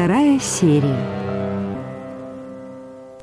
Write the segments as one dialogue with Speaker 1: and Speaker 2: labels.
Speaker 1: Вторая серия.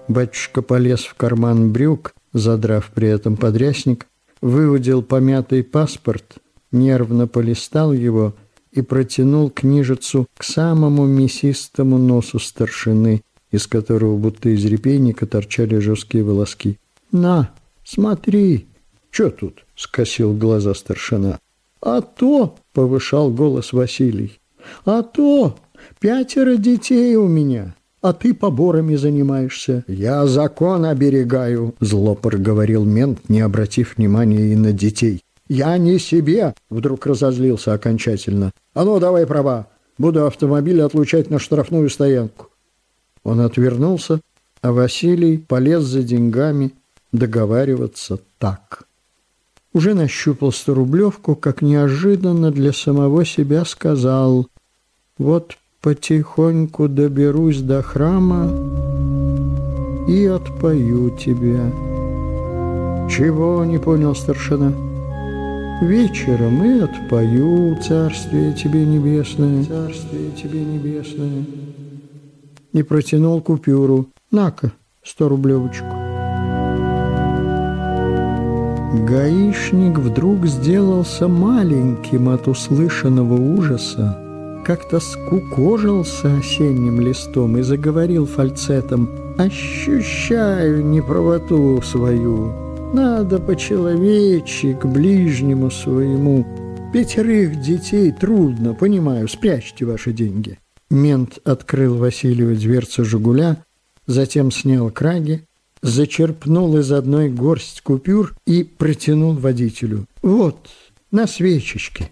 Speaker 2: Батюшка полез в карман брюк, задрав при этом подрясник, выудил помятый паспорт, нервно полистал его и протянул книжицу к самому мясистому носу старшины, из которого будто из репейника торчали жесткие волоски. «На, смотри!» «Че тут?» — скосил глаза старшина. «А то!» — повышал голос Василий. «А то! Пятеро детей у меня, а ты поборами занимаешься». «Я закон оберегаю», — зло проговорил мент, не обратив внимания и на детей. «Я не себе!» — вдруг разозлился окончательно. «А ну, давай права! Буду автомобиль отлучать на штрафную стоянку». Он отвернулся, а Василий полез за деньгами договариваться так. Уже нащупал сторублевку, как неожиданно для самого себя сказал «Вот потихоньку доберусь до храма и отпою тебя». «Чего?» — не понял старшина. «Вечером и отпою, царствие тебе небесное, царствие тебе небесное». И протянул купюру. «На-ка, сто рублевочку». Гаишник вдруг сделался маленьким от услышанного ужаса, как-то скукожился осенним листом и заговорил фальцетом «Ощущаю неправоту свою, надо по-человечи к ближнему своему. Пятерых детей трудно, понимаю, спрячьте ваши деньги». Мент открыл Василию дверцу «Жигуля», затем снял краги, зачерпнул из одной горсть купюр и протянул водителю. «Вот, на свечечке».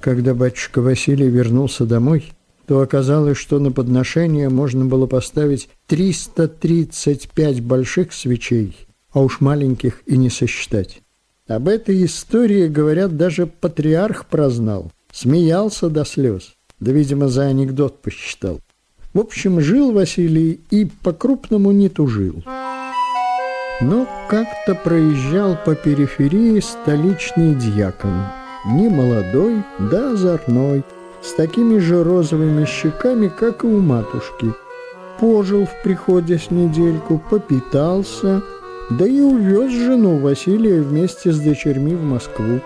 Speaker 2: Когда батюшка Василий вернулся домой, то оказалось, что на подношение можно было поставить 335 больших свечей, а уж маленьких и не сосчитать. Об этой истории, говорят, даже патриарх прознал, смеялся до слез, да, видимо, за анекдот посчитал. В общем, жил Василий и по-крупному не тужил. Но как-то проезжал по периферии столичный дьякон – не молодой, да озорной, с такими же розовыми щеками, как и у матушки. Пожил в приходе с недельку, попитался, да и увез жену Василия вместе с дочерьми в Москву.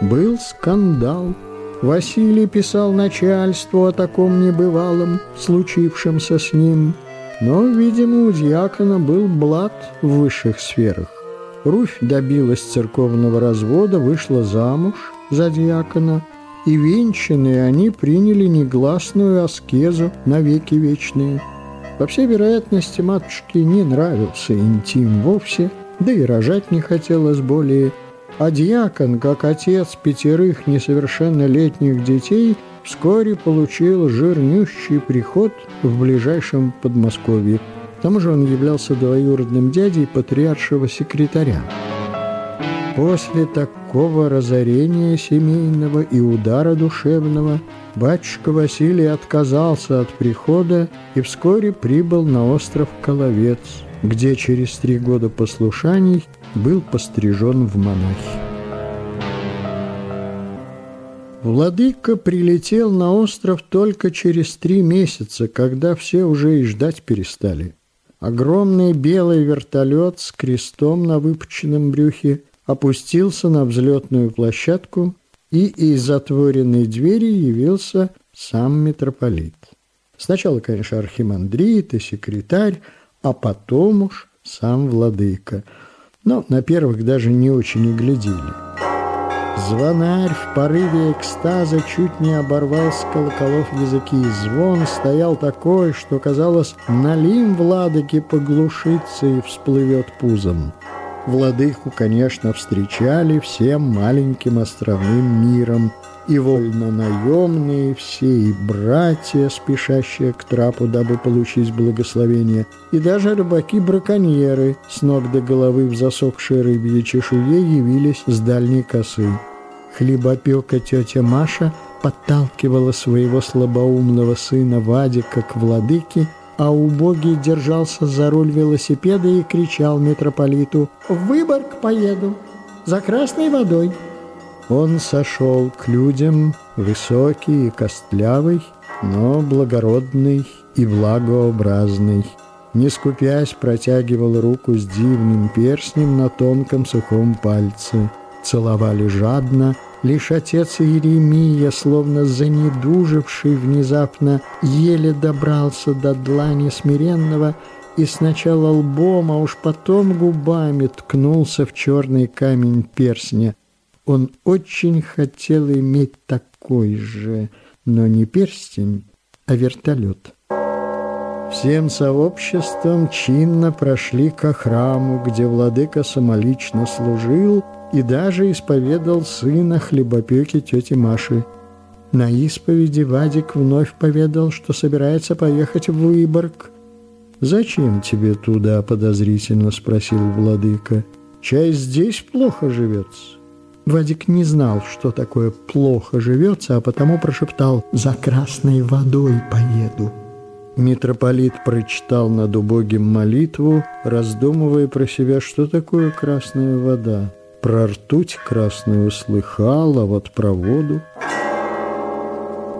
Speaker 2: Был скандал. Василий писал начальству о таком небывалом, случившемся с ним. Но, видимо, у дьякона был блат в высших сферах. Руфь добилась церковного развода, вышла замуж за диакона, и венчанные они приняли негласную аскезу на веки вечные. По всей вероятности, матушке не нравился интим вовсе, да и рожать не хотелось более, а диакон, как отец пятерых несовершеннолетних детей, вскоре получил жирнющий приход в ближайшем Подмосковье тому же он являлся двоюродным дядей патриаршего секретаря. После такого разорения семейного и удара душевного батюшка Василий отказался от прихода и вскоре прибыл на остров Коловец, где через три года послушаний был пострижен в монахи. Владыка прилетел на остров только через три месяца, когда все уже и ждать перестали. Огромный белый вертолет с крестом на выпученном брюхе опустился на взлетную площадку, и из затворенной двери явился сам митрополит. Сначала, конечно, архимандрит и секретарь, а потом уж сам владыка. Но на первых даже не очень и глядели. Звонарь в порыве экстаза чуть не оборвал с колоколов языки. Звон стоял такой, что, казалось, налим владыке поглушится и всплывет пузом. Владыку, конечно, встречали всем маленьким островным миром, и вольно-наемные все, и братья, спешащие к трапу, дабы получить благословение, и даже рыбаки-браконьеры, с ног до головы в засохшей рыбьей чешуе, явились с дальней косы. Хлебопека тетя Маша подталкивала своего слабоумного сына Вадика к владыке а убогий держался за руль велосипеда и кричал митрополиту «В Выборг поеду, за красной водой». Он сошел к людям, высокий и костлявый, но благородный и благообразный. Не скупясь, протягивал руку с дивным перстнем на тонком сухом пальце. Целовали жадно, Лишь отец Иеремия, словно занедуживший внезапно, еле добрался до длани смиренного и сначала лбом, а уж потом губами ткнулся в черный камень перстня. Он очень хотел иметь такой же, но не перстень, а вертолет. Всем сообществом чинно прошли ко храму, где владыка самолично служил и даже исповедал сына хлебопеки тети Маши. На исповеди Вадик вновь поведал, что собирается поехать в Выборг. «Зачем тебе туда?» – подозрительно спросил владыка. «Чай здесь плохо живется». Вадик не знал, что такое «плохо живется», а потому прошептал «За красной водой поеду». Митрополит прочитал над убогим молитву, раздумывая про себя, что такое красная вода. Про ртуть красную слыхал, а вот про воду...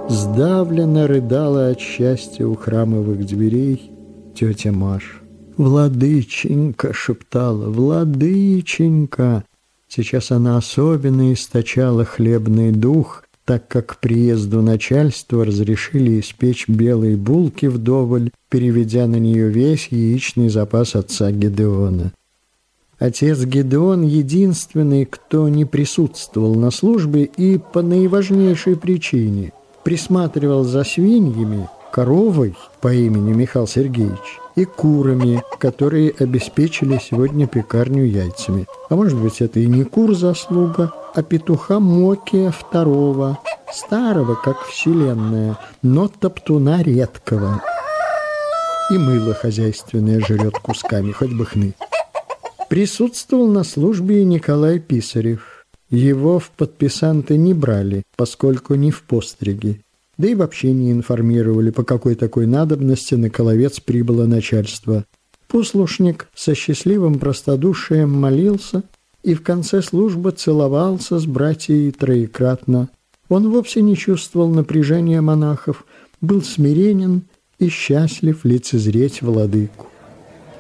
Speaker 2: Сдавленно рыдала от счастья у храмовых дверей тетя Маш. «Владыченька!» — шептала. «Владыченька!» Сейчас она особенно источала хлебный дух, так как к приезду начальства разрешили испечь белые булки вдоволь, переведя на нее весь яичный запас отца Гедеона. Отец Гедеон единственный, кто не присутствовал на службе и по наиважнейшей причине присматривал за свиньями, коровой по имени Михаил Сергеевич и курами, которые обеспечили сегодня пекарню яйцами. А может быть, это и не кур заслуга, а петуха Мокия второго, старого, как вселенная, но топтуна редкого. И мыло хозяйственное жрет кусками, хоть бы хны. Присутствовал на службе и Николай Писарев. Его в подписанты не брали, поскольку не в постриге. Да и вообще не информировали, по какой такой надобности на Коловец прибыло начальство. Послушник со счастливым простодушием молился и в конце службы целовался с братьей троекратно. Он вовсе не чувствовал напряжения монахов, был смиренен и счастлив лицезреть владыку.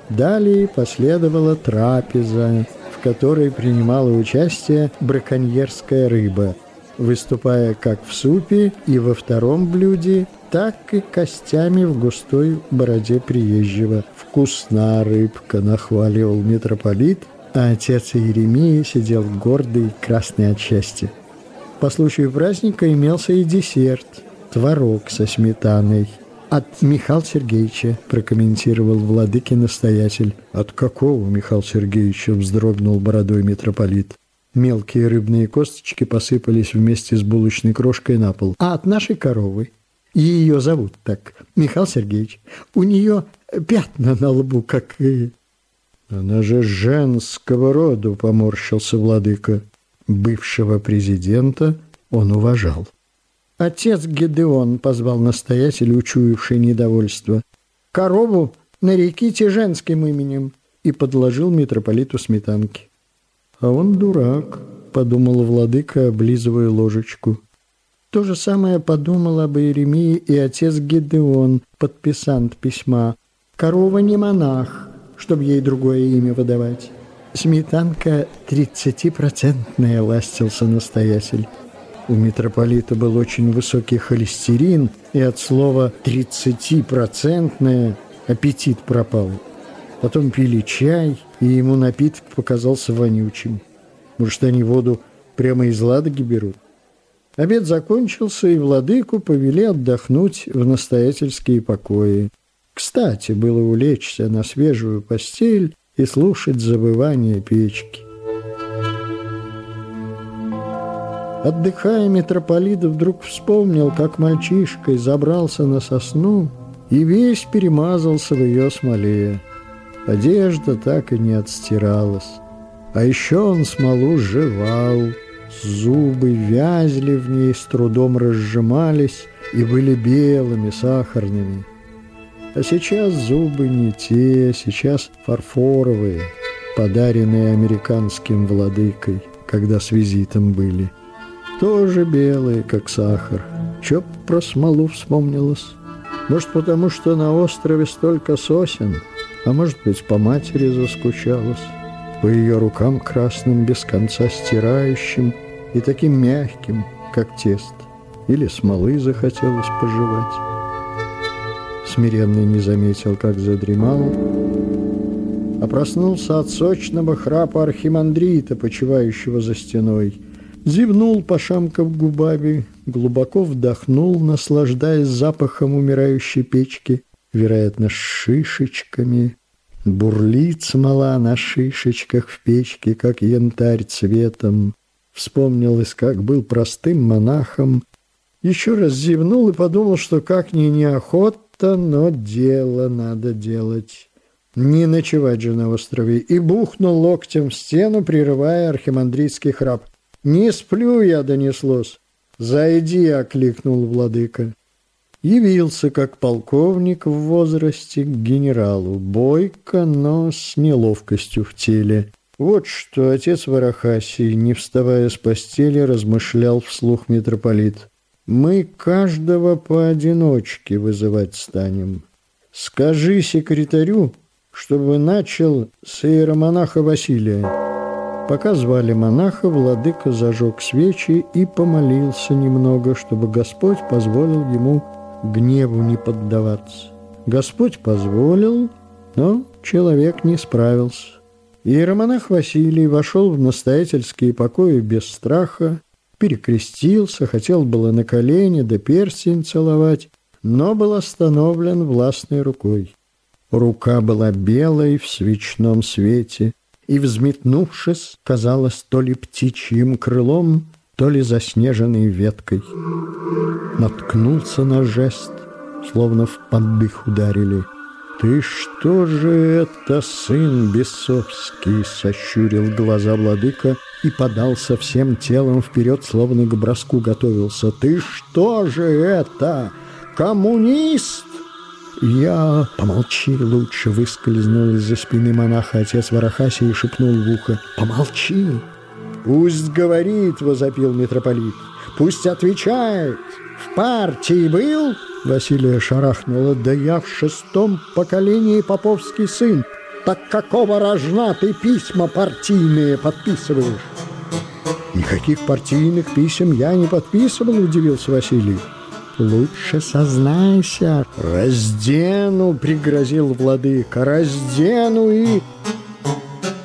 Speaker 2: Далее последовала трапеза, в которой принимала участие браконьерская рыба, выступая как в супе и во втором блюде, так и костями в густой бороде приезжего. «Вкусна рыбка!» – нахваливал митрополит, а отец Иеремия сидел гордый, красный от счастья. По случаю праздника имелся и десерт – творог со сметаной – «От Михаила Сергеевича», – прокомментировал владыки настоятель. «От какого Михаила Сергеевича?» – вздрогнул бородой митрополит. Мелкие рыбные косточки посыпались вместе с булочной крошкой на пол. «А от нашей коровы?» Ее зовут так, Михаил Сергеевич. У нее пятна на лбу, как и... Она же женского рода, поморщился владыка. Бывшего президента он уважал. Отец Гедеон позвал настоятель, учуявший недовольство. Корову нареките женским именем и подложил митрополиту сметанки. А он дурак, подумал владыка, облизывая ложечку. То же самое подумал об Иеремии и отец Гедеон, подписант письма. Корова не монах, чтобы ей другое имя выдавать. Сметанка тридцатипроцентная, ластился настоятель. У митрополита был очень высокий холестерин, и от слова «тридцатипроцентное» аппетит пропал. Потом пили чай, и ему напиток показался вонючим. Может, они воду прямо из Ладоги берут? Обед закончился, и владыку повели отдохнуть в настоятельские покои. Кстати, было улечься на свежую постель и слушать забывание печки. Отдыхая, митрополит вдруг вспомнил, как мальчишкой забрался на сосну и весь перемазался в ее смоле. Одежда так и не отстиралась. А еще он смолу жевал, зубы вязли в ней, с трудом разжимались и были белыми, сахарными. А сейчас зубы не те, сейчас фарфоровые, подаренные американским владыкой, когда с визитом были. Тоже белые, как сахар. Чё про смолу вспомнилось? Может, потому что на острове столько сосен, а может быть, по матери заскучалась, по ее рукам красным без конца стирающим и таким мягким, как тесто, или смолы захотелось пожевать. Смиренный не заметил, как задремал, а проснулся от сочного храпа архимандрита, почивающего за стеной. Зевнул, пошамков губами, глубоко вдохнул, наслаждаясь запахом умирающей печки, вероятно, шишечками. Бурлит смола на шишечках в печке, как янтарь цветом. Вспомнилось, как был простым монахом. Еще раз зевнул и подумал, что как ни неохота, но дело надо делать. Не ночевать же на острове. И бухнул локтем в стену, прерывая архимандритский храп. «Не сплю я», — донеслось. «Зайди», — окликнул владыка. Явился как полковник в возрасте к генералу, бойко, но с неловкостью в теле. Вот что отец Варахасий, не вставая с постели, размышлял вслух митрополит. «Мы каждого поодиночке вызывать станем. Скажи секретарю, чтобы начал с иеромонаха Василия». Пока звали монаха, владыка зажег свечи и помолился немного, чтобы Господь позволил ему гневу не поддаваться. Господь позволил, но человек не справился. Иеромонах Василий вошел в настоятельские покои без страха, перекрестился, хотел было на колени да перстень целовать, но был остановлен властной рукой. Рука была белой в свечном свете — и, взметнувшись, казалось то ли птичьим крылом, то ли заснеженной веткой. Наткнулся на жест, словно в поддых ударили. «Ты что же это, сын бесовский?» — сощурил глаза владыка и подался всем телом вперед, словно к броску готовился. «Ты что же это, коммунист?» «Я...» «Помолчи лучше!» — выскользнул из-за спины монаха отец Варахаси и шепнул в ухо. «Помолчи!» «Пусть говорит!» — возопил митрополит. «Пусть отвечает! В партии был?» Василия шарахнула. «Да я в шестом поколении поповский сын. Так какого рожна ты письма партийные подписываешь?» «Никаких партийных писем я не подписывал», — удивился Василий. Лучше сознайся. Раздену, пригрозил владыка, раздену и...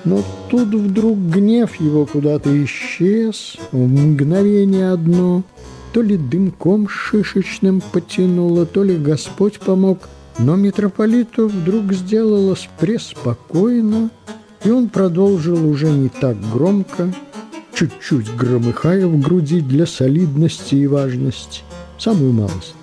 Speaker 2: Но тут вдруг гнев его куда-то исчез, в мгновение одно. То ли дымком шишечным потянуло, то ли Господь помог. Но митрополиту вдруг сделалось преспокойно, и он продолжил уже не так громко, чуть-чуть громыхая в груди для солидности и важности самую малость.